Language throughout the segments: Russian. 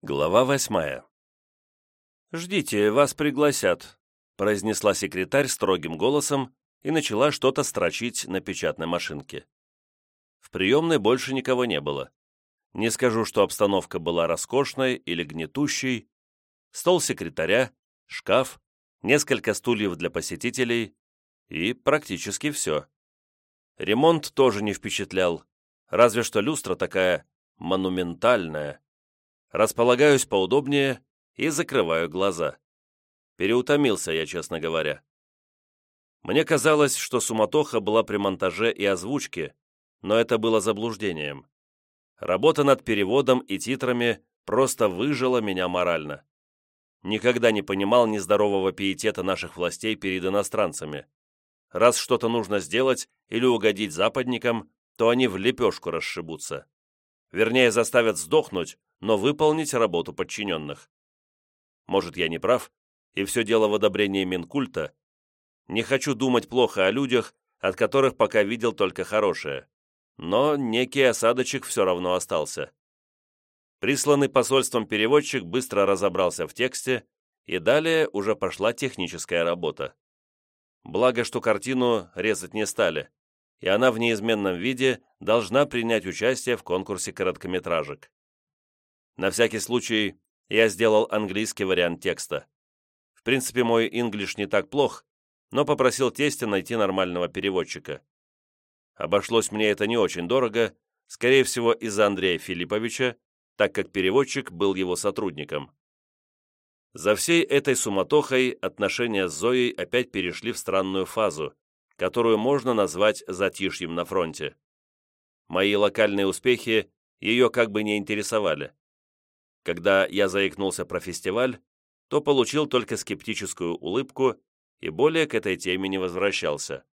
Глава восьмая. «Ждите, вас пригласят», — произнесла секретарь строгим голосом и начала что-то строчить на печатной машинке. В приемной больше никого не было. Не скажу, что обстановка была роскошной или гнетущей. Стол секретаря, шкаф, несколько стульев для посетителей и практически все. Ремонт тоже не впечатлял, разве что люстра такая монументальная. Располагаюсь поудобнее и закрываю глаза. Переутомился я, честно говоря. Мне казалось, что суматоха была при монтаже и озвучке, но это было заблуждением. Работа над переводом и титрами просто выжила меня морально. Никогда не понимал нездорового пиетета наших властей перед иностранцами. Раз что-то нужно сделать или угодить западникам, то они в лепешку расшибутся. Вернее, заставят сдохнуть, но выполнить работу подчиненных. Может, я не прав, и все дело в одобрении Минкульта? Не хочу думать плохо о людях, от которых пока видел только хорошее. Но некий осадочек все равно остался. Присланный посольством переводчик быстро разобрался в тексте, и далее уже пошла техническая работа. Благо, что картину резать не стали, и она в неизменном виде должна принять участие в конкурсе короткометражек. На всякий случай я сделал английский вариант текста. В принципе, мой инглиш не так плох, но попросил тестя найти нормального переводчика. Обошлось мне это не очень дорого, скорее всего, из-за Андрея Филипповича, так как переводчик был его сотрудником. За всей этой суматохой отношения с Зоей опять перешли в странную фазу, которую можно назвать затишьем на фронте. Мои локальные успехи ее как бы не интересовали. Когда я заикнулся про фестиваль, то получил только скептическую улыбку и более к этой теме не возвращался.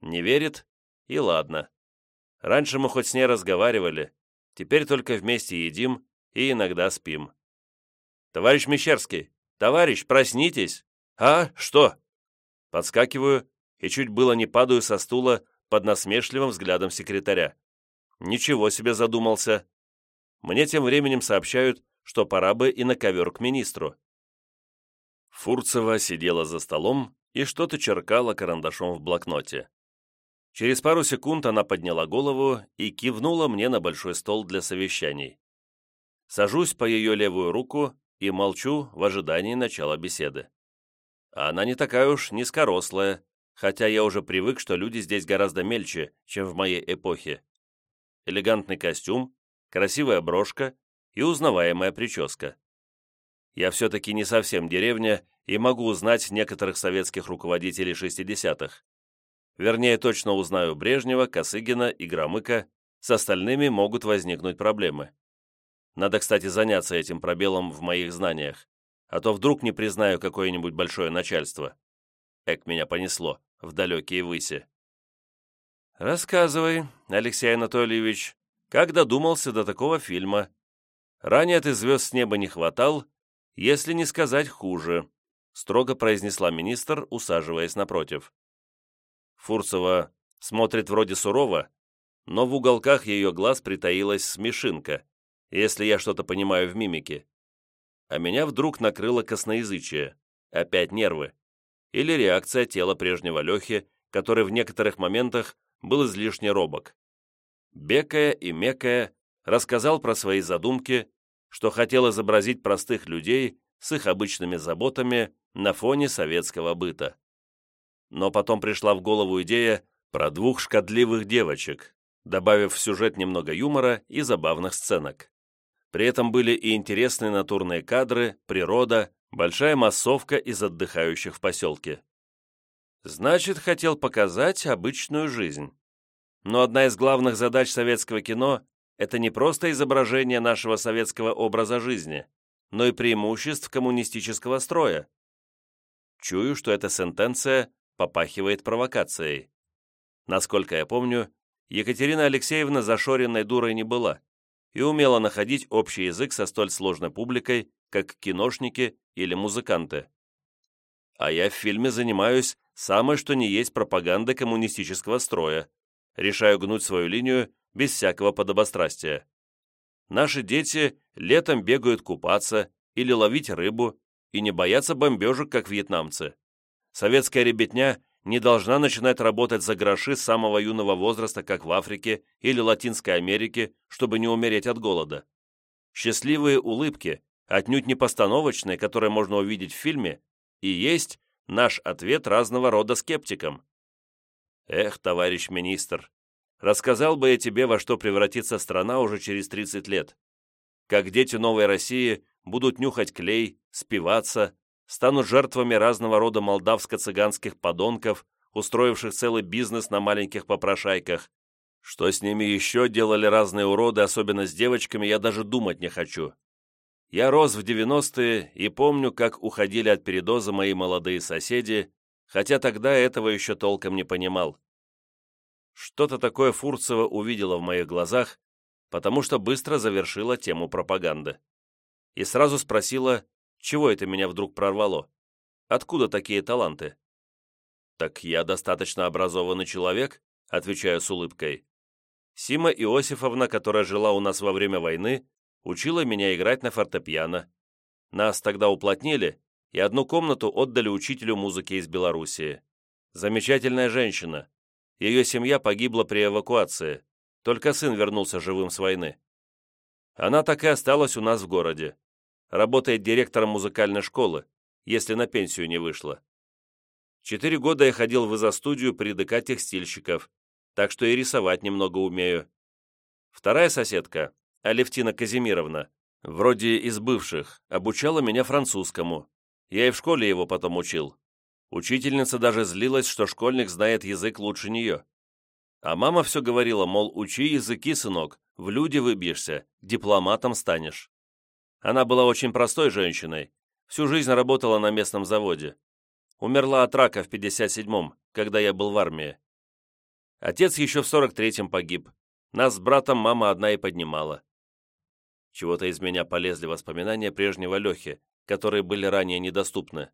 Не верит? И ладно. Раньше мы хоть с ней разговаривали, теперь только вместе едим и иногда спим. «Товарищ Мещерский! Товарищ, проснитесь!» «А, что?» Подскакиваю и чуть было не падаю со стула под насмешливым взглядом секретаря. Ничего себе задумался. Мне тем временем сообщают, что пора бы и на ковер к министру. Фурцева сидела за столом и что-то черкала карандашом в блокноте. Через пару секунд она подняла голову и кивнула мне на большой стол для совещаний. Сажусь по ее левую руку и молчу в ожидании начала беседы. Она не такая уж низкорослая, хотя я уже привык, что люди здесь гораздо мельче, чем в моей эпохе. Элегантный костюм, красивая брошка и узнаваемая прическа. Я все-таки не совсем деревня и могу узнать некоторых советских руководителей 60-х. Вернее, точно узнаю Брежнева, Косыгина и Громыка, с остальными могут возникнуть проблемы. Надо, кстати, заняться этим пробелом в моих знаниях, а то вдруг не признаю какое-нибудь большое начальство. Эк, меня понесло в далекие выси. «Рассказывай, Алексей Анатольевич, как додумался до такого фильма?» Ранее ты звезд с неба не хватал, если не сказать хуже», строго произнесла министр, усаживаясь напротив. Фурцева смотрит вроде сурово, но в уголках ее глаз притаилась смешинка, если я что-то понимаю в мимике. А меня вдруг накрыло косноязычие, опять нервы, или реакция тела прежнего Лехи, который в некоторых моментах был излишне робок. Бекая и мекая рассказал про свои задумки, что хотел изобразить простых людей с их обычными заботами на фоне советского быта. Но потом пришла в голову идея про двух шкодливых девочек, добавив в сюжет немного юмора и забавных сценок. При этом были и интересные натурные кадры, природа, большая массовка из отдыхающих в поселке. Значит, хотел показать обычную жизнь. Но одна из главных задач советского кино это не просто изображение нашего советского образа жизни, но и преимуществ коммунистического строя. Чую, что эта сентенция попахивает провокацией. Насколько я помню, Екатерина Алексеевна зашоренной дурой не была и умела находить общий язык со столь сложной публикой, как киношники или музыканты. А я в фильме занимаюсь самой что ни есть пропагандой коммунистического строя, решаю гнуть свою линию без всякого подобострастия. Наши дети летом бегают купаться или ловить рыбу и не боятся бомбежек, как вьетнамцы. Советская ребятня не должна начинать работать за гроши с самого юного возраста, как в Африке или Латинской Америке, чтобы не умереть от голода. Счастливые улыбки, отнюдь не постановочные, которые можно увидеть в фильме, и есть наш ответ разного рода скептикам. Эх, товарищ министр, рассказал бы я тебе, во что превратится страна уже через 30 лет. Как дети новой России будут нюхать клей, спиваться, станут жертвами разного рода молдавско-цыганских подонков, устроивших целый бизнес на маленьких попрошайках. Что с ними еще делали разные уроды, особенно с девочками, я даже думать не хочу. Я рос в 90-е и помню, как уходили от передоза мои молодые соседи, хотя тогда этого еще толком не понимал. Что-то такое Фурцева увидела в моих глазах, потому что быстро завершила тему пропаганды. И сразу спросила, чего это меня вдруг прорвало? Откуда такие таланты? «Так я достаточно образованный человек», отвечаю с улыбкой. Сима Иосифовна, которая жила у нас во время войны, учила меня играть на фортепиано. Нас тогда уплотнили и одну комнату отдали учителю музыки из Белоруссии. Замечательная женщина. Ее семья погибла при эвакуации, только сын вернулся живым с войны. Она так и осталась у нас в городе работает директором музыкальной школы, если на пенсию не вышла. Четыре года я ходил в изо-студию при ДК текстильщиков, так что и рисовать немного умею. Вторая соседка, Алевтина Казимировна, вроде из бывших, обучала меня французскому. Я и в школе его потом учил. Учительница даже злилась, что школьник знает язык лучше нее. А мама все говорила, мол, учи языки, сынок, в люди выбьешься, дипломатом станешь. Она была очень простой женщиной, всю жизнь работала на местном заводе. Умерла от рака в 57-м, когда я был в армии. Отец еще в 43-м погиб. Нас с братом мама одна и поднимала. Чего-то из меня полезли воспоминания прежнего Лехи, которые были ранее недоступны.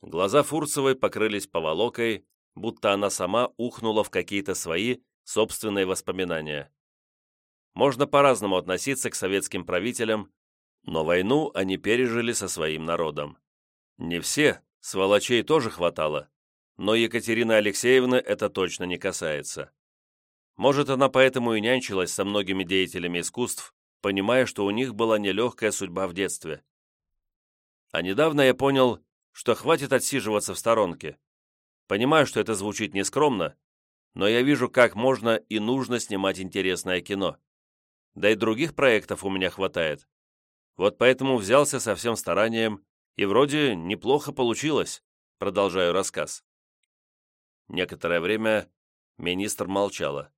Глаза Фурцевой покрылись поволокой, будто она сама ухнула в какие-то свои собственные воспоминания. Можно по-разному относиться к советским правителям, но войну они пережили со своим народом. Не все, сволочей тоже хватало, но Екатерина Алексеевна это точно не касается. Может, она поэтому и нянчилась со многими деятелями искусств, понимая, что у них была нелегкая судьба в детстве. А недавно я понял, что хватит отсиживаться в сторонке. Понимаю, что это звучит нескромно, но я вижу, как можно и нужно снимать интересное кино. Да и других проектов у меня хватает. Вот поэтому взялся со всем старанием, и вроде неплохо получилось, продолжаю рассказ. Некоторое время министр молчала.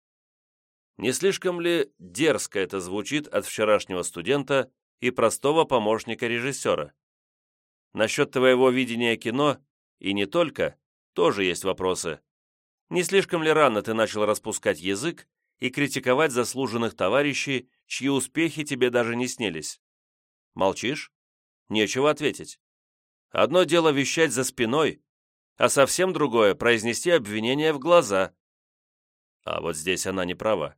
Не слишком ли дерзко это звучит от вчерашнего студента и простого помощника режиссера? Насчет твоего видения кино, и не только, тоже есть вопросы. Не слишком ли рано ты начал распускать язык и критиковать заслуженных товарищей, чьи успехи тебе даже не снились? Молчишь? Нечего ответить. Одно дело вещать за спиной, а совсем другое — произнести обвинение в глаза. А вот здесь она не права.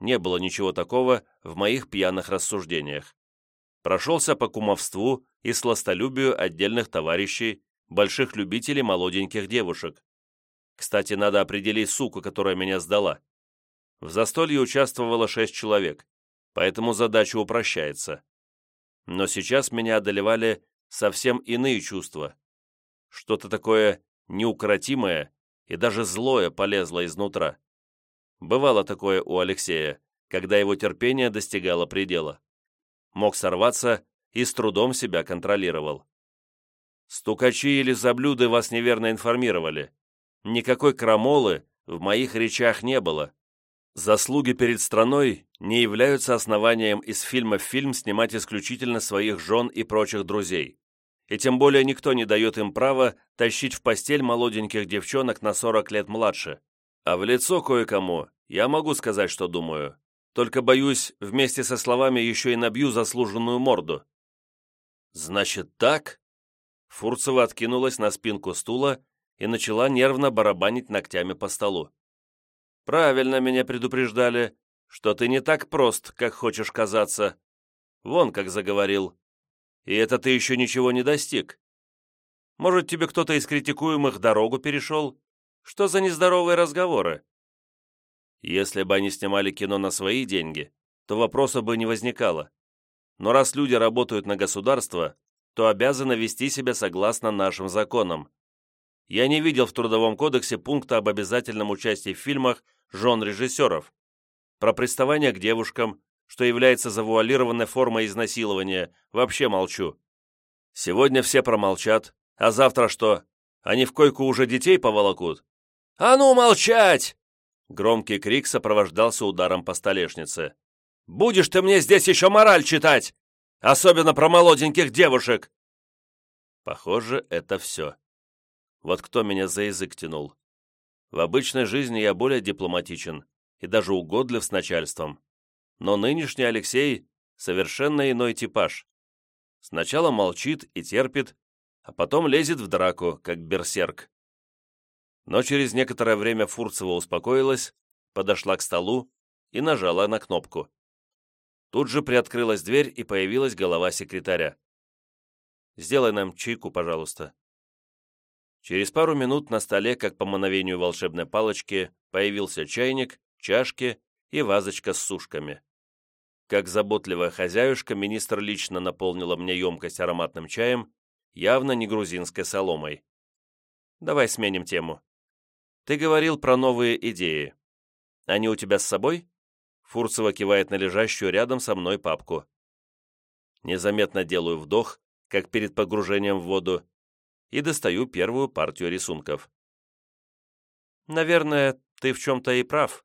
Не было ничего такого в моих пьяных рассуждениях. Прошелся по кумовству и сластолюбию отдельных товарищей, больших любителей молоденьких девушек. Кстати, надо определить суку, которая меня сдала. В застолье участвовало шесть человек, поэтому задача упрощается. Но сейчас меня одолевали совсем иные чувства. Что-то такое неукротимое и даже злое полезло изнутра. Бывало такое у Алексея, когда его терпение достигало предела. Мог сорваться и с трудом себя контролировал. «Стукачи или заблюды вас неверно информировали. Никакой крамолы в моих речах не было. Заслуги перед страной не являются основанием из фильма в фильм снимать исключительно своих жен и прочих друзей. И тем более никто не дает им права тащить в постель молоденьких девчонок на 40 лет младше. А в лицо кое-кому я могу сказать, что думаю. Только, боюсь, вместе со словами еще и набью заслуженную морду. «Значит так?» Фурцева откинулась на спинку стула и начала нервно барабанить ногтями по столу. Правильно меня предупреждали, что ты не так прост, как хочешь казаться. Вон как заговорил. И это ты еще ничего не достиг. Может, тебе кто-то из критикуемых дорогу перешел? Что за нездоровые разговоры? Если бы они снимали кино на свои деньги, то вопроса бы не возникало. Но раз люди работают на государство, то обязаны вести себя согласно нашим законам. Я не видел в Трудовом кодексе пункта об обязательном участии в фильмах жен режиссеров. Про приставание к девушкам, что является завуалированной формой изнасилования, вообще молчу. Сегодня все промолчат, а завтра что? Они в койку уже детей поволокут? «А ну молчать!» Громкий крик сопровождался ударом по столешнице. «Будешь ты мне здесь еще мораль читать! Особенно про молоденьких девушек!» Похоже, это все. Вот кто меня за язык тянул. В обычной жизни я более дипломатичен и даже угодлив с начальством. Но нынешний Алексей — совершенно иной типаж. Сначала молчит и терпит, а потом лезет в драку, как берсерк. Но через некоторое время Фурцева успокоилась, подошла к столу и нажала на кнопку. Тут же приоткрылась дверь и появилась голова секретаря. «Сделай нам чайку, пожалуйста». Через пару минут на столе, как по мановению волшебной палочки, появился чайник, чашки и вазочка с сушками. Как заботливая хозяюшка, министр лично наполнила мне емкость ароматным чаем, явно не грузинской соломой. «Давай сменим тему. Ты говорил про новые идеи. Они у тебя с собой?» Фурцева кивает на лежащую рядом со мной папку. Незаметно делаю вдох, как перед погружением в воду, и достаю первую партию рисунков. «Наверное, ты в чем-то и прав.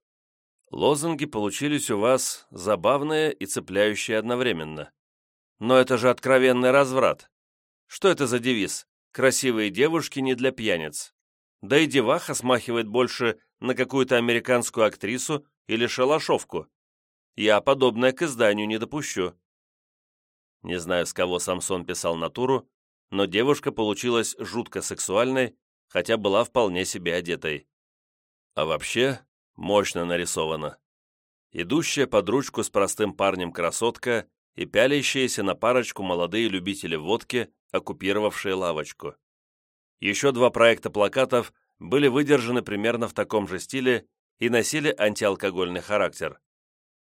Лозунги получились у вас забавные и цепляющие одновременно. Но это же откровенный разврат. Что это за девиз? Красивые девушки не для пьяниц. Да и деваха смахивает больше на какую-то американскую актрису или шалашовку. Я подобное к изданию не допущу. Не знаю, с кого Самсон писал натуру, но девушка получилась жутко сексуальной, хотя была вполне себе одетой. А вообще, мощно нарисована. Идущая под ручку с простым парнем красотка и пялящиеся на парочку молодые любители водки, оккупировавшие лавочку. Еще два проекта плакатов были выдержаны примерно в таком же стиле и носили антиалкогольный характер.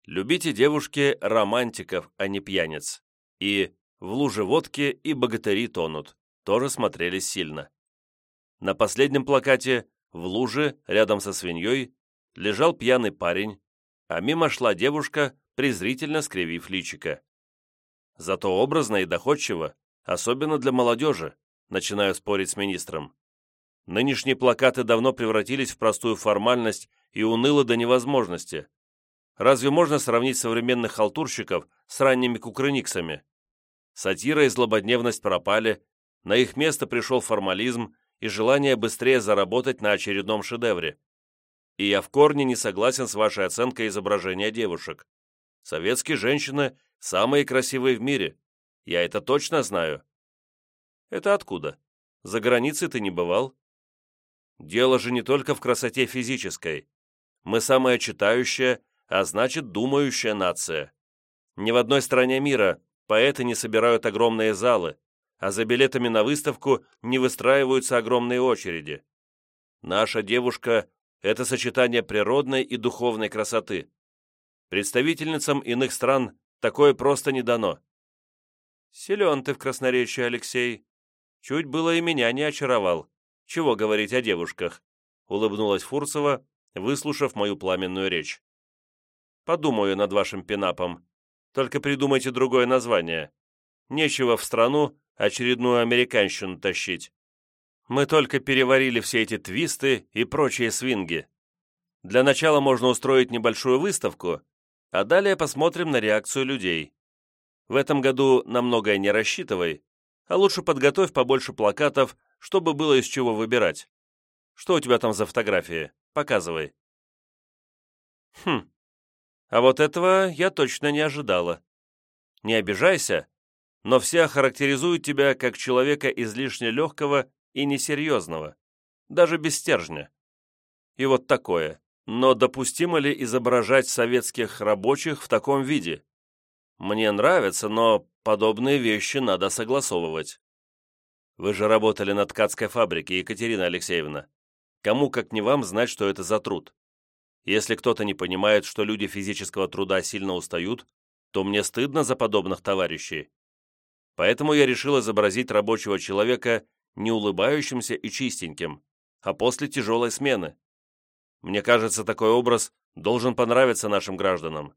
«Любите девушки романтиков, а не пьяниц» и «В луже водки и богатыри тонут» тоже смотрелись сильно. На последнем плакате в луже, рядом со свиньей, лежал пьяный парень, а мимо шла девушка, презрительно скривив личико. Зато образно и доходчиво, особенно для молодежи, начинаю спорить с министром. Нынешние плакаты давно превратились в простую формальность и уныло до невозможности. Разве можно сравнить современных халтурщиков с ранними кукрыниксами? Сатира и злободневность пропали, на их место пришел формализм и желание быстрее заработать на очередном шедевре. И я в корне не согласен с вашей оценкой изображения девушек. Советские женщины самые красивые в мире. Я это точно знаю. Это откуда? За границей ты не бывал? Дело же не только в красоте физической. Мы самая читающая, а значит думающая нация. Ни в одной стране мира поэты не собирают огромные залы, а за билетами на выставку не выстраиваются огромные очереди. Наша девушка – это сочетание природной и духовной красоты. Представительницам иных стран такое просто не дано. Силен ты в красноречии, Алексей. Чуть было и меня не очаровал. Чего говорить о девушках?» Улыбнулась Фурцева, выслушав мою пламенную речь. «Подумаю над вашим пинапом. Только придумайте другое название. Нечего в страну очередную американщину тащить. Мы только переварили все эти твисты и прочие свинги. Для начала можно устроить небольшую выставку, а далее посмотрим на реакцию людей. В этом году на многое не рассчитывай, а лучше подготовь побольше плакатов, чтобы было из чего выбирать. Что у тебя там за фотографии? Показывай. Хм, а вот этого я точно не ожидала. Не обижайся, но все охарактеризуют тебя как человека излишне легкого и несерьезного, даже без стержня. И вот такое. Но допустимо ли изображать советских рабочих в таком виде? Мне нравится, но подобные вещи надо согласовывать. Вы же работали на ткацкой фабрике, Екатерина Алексеевна. Кому, как не вам, знать, что это за труд? Если кто-то не понимает, что люди физического труда сильно устают, то мне стыдно за подобных товарищей. Поэтому я решил изобразить рабочего человека не улыбающимся и чистеньким, а после тяжелой смены. Мне кажется, такой образ должен понравиться нашим гражданам.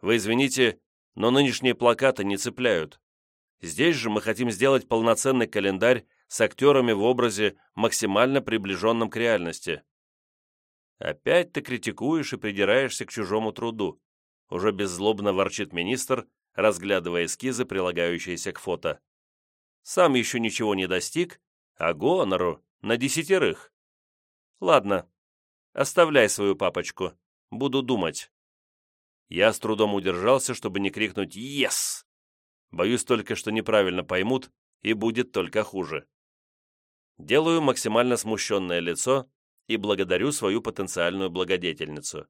Вы извините, но нынешние плакаты не цепляют. Здесь же мы хотим сделать полноценный календарь с актерами в образе, максимально приближенном к реальности. Опять ты критикуешь и придираешься к чужому труду. Уже беззлобно ворчит министр, разглядывая эскизы, прилагающиеся к фото. Сам еще ничего не достиг, а гонору на десятерых. Ладно, оставляй свою папочку, буду думать. Я с трудом удержался, чтобы не крикнуть «Ес!». Боюсь только, что неправильно поймут, и будет только хуже. Делаю максимально смущенное лицо и благодарю свою потенциальную благодетельницу.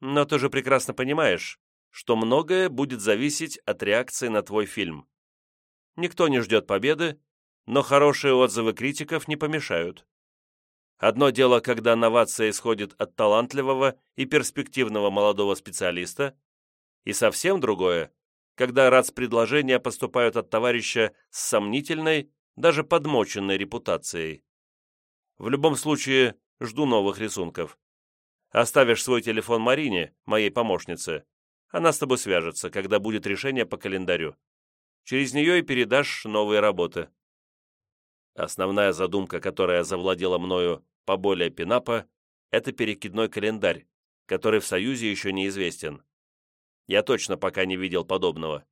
Но ты же прекрасно понимаешь, что многое будет зависеть от реакции на твой фильм. Никто не ждет победы, но хорошие отзывы критиков не помешают. Одно дело, когда новация исходит от талантливого и перспективного молодого специалиста, и совсем другое, когда РАЦ-предложения поступают от товарища с сомнительной, даже подмоченной репутацией. В любом случае, жду новых рисунков. Оставишь свой телефон Марине, моей помощнице. Она с тобой свяжется, когда будет решение по календарю. Через нее и передашь новые работы. Основная задумка, которая завладела мною поболее пинапа, это перекидной календарь, который в Союзе еще неизвестен. Я точно пока не видел подобного.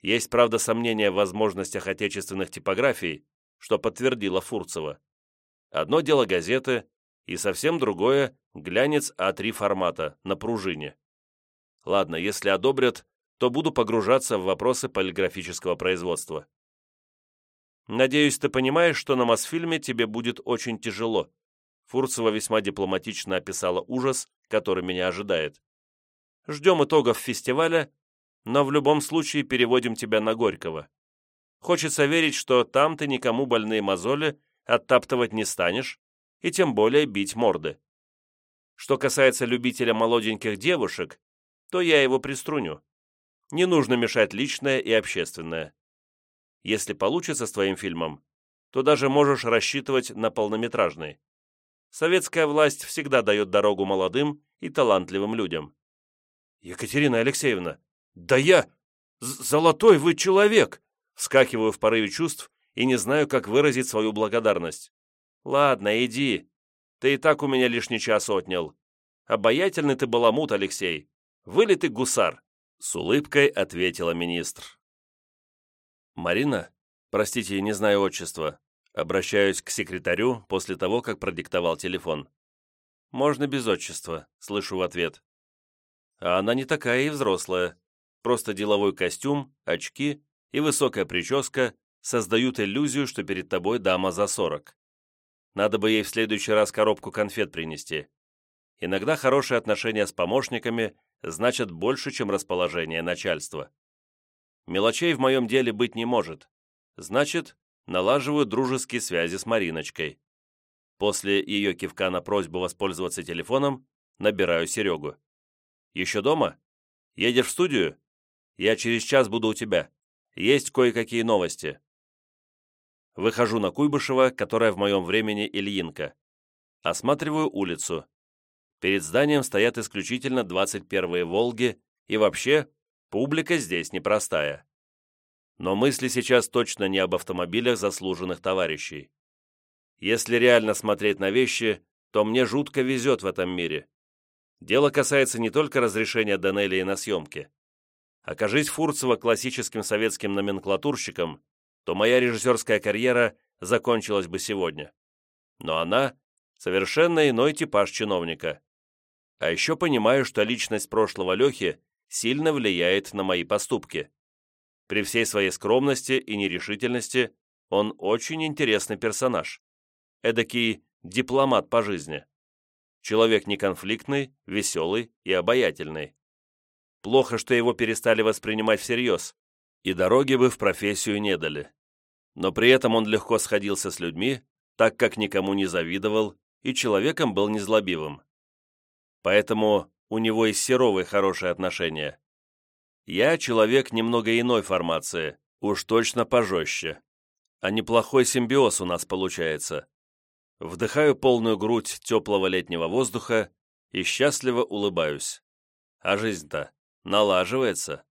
Есть, правда, сомнения в возможностях отечественных типографий, что подтвердила Фурцева. Одно дело газеты, и совсем другое – глянец А3 формата, на пружине. Ладно, если одобрят, то буду погружаться в вопросы полиграфического производства. Надеюсь, ты понимаешь, что на Мосфильме тебе будет очень тяжело, Фурцева весьма дипломатично описала ужас, который меня ожидает. «Ждем итогов фестиваля, но в любом случае переводим тебя на Горького. Хочется верить, что там ты никому больные мозоли оттаптывать не станешь, и тем более бить морды. Что касается любителя молоденьких девушек, то я его приструню. Не нужно мешать личное и общественное. Если получится с твоим фильмом, то даже можешь рассчитывать на полнометражный. Советская власть всегда дает дорогу молодым и талантливым людям. «Екатерина Алексеевна, да я... Золотой вы человек!» Вскакиваю в порыве чувств и не знаю, как выразить свою благодарность. «Ладно, иди. Ты и так у меня лишний час отнял. Обаятельный ты баламут, Алексей. Вылитый гусар!» С улыбкой ответила министр. «Марина? Простите, не знаю отчества. Обращаюсь к секретарю после того, как продиктовал телефон. «Можно без отчества», — слышу в ответ. А она не такая и взрослая. Просто деловой костюм, очки и высокая прическа создают иллюзию, что перед тобой дама за сорок. Надо бы ей в следующий раз коробку конфет принести. Иногда хорошие отношения с помощниками значат больше, чем расположение начальства. Мелочей в моем деле быть не может. Значит, налаживаю дружеские связи с Мариночкой. После ее кивка на просьбу воспользоваться телефоном набираю Серегу. «Еще дома? Едешь в студию? Я через час буду у тебя. Есть кое-какие новости». Выхожу на Куйбышева, которая в моем времени Ильинка. Осматриваю улицу. Перед зданием стоят исключительно 21-е «Волги», и вообще, публика здесь непростая. Но мысли сейчас точно не об автомобилях заслуженных товарищей. Если реально смотреть на вещи, то мне жутко везет в этом мире. Дело касается не только разрешения Данелии на съемки. Окажись Фурцева классическим советским номенклатурщиком, то моя режиссерская карьера закончилась бы сегодня. Но она — совершенно иной типаж чиновника. А еще понимаю, что личность прошлого Лехи сильно влияет на мои поступки. При всей своей скромности и нерешительности он очень интересный персонаж. Эдакий дипломат по жизни. Человек неконфликтный, веселый и обаятельный. Плохо, что его перестали воспринимать всерьез, и дороги бы в профессию не дали. Но при этом он легко сходился с людьми, так как никому не завидовал и человеком был незлобивым. Поэтому у него и с Серовой хорошие отношения. Я человек немного иной формации, уж точно пожестче. А неплохой симбиоз у нас получается. Вдыхаю полную грудь теплого летнего воздуха и счастливо улыбаюсь. А жизнь-то налаживается.